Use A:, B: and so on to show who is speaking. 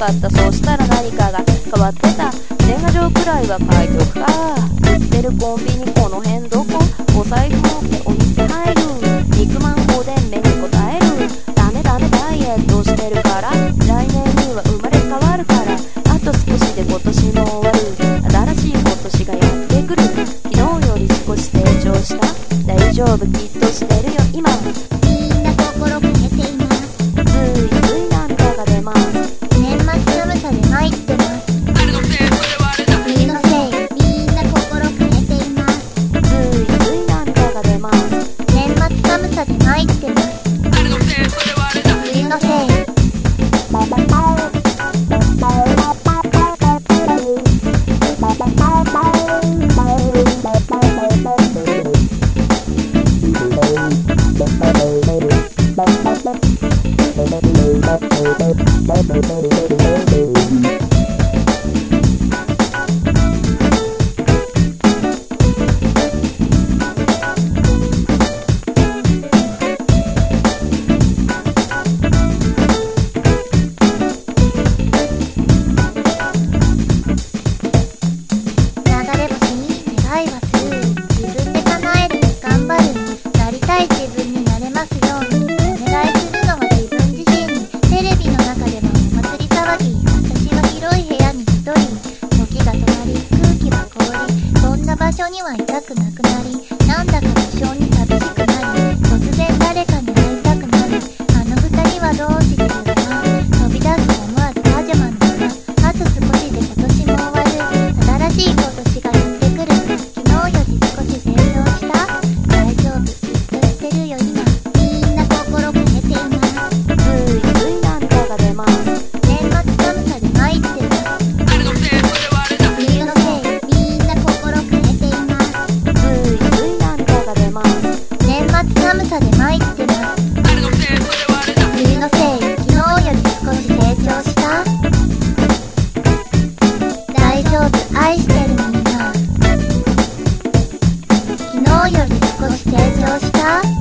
A: かった。そうしたら何かが変わってた。年賀状くらいは書いておくか。売ってるコンビニこの辺どこ？お財布持ってお店入る。肉まんおでん目に答える。ダメダメダイエットしてるから。来年には生まれ変わるから。あと少しで今年も終わる。新しい今年がやってくる。昨日より少し成長した。大丈夫。きっとしてるよ。今。
B: Bye. か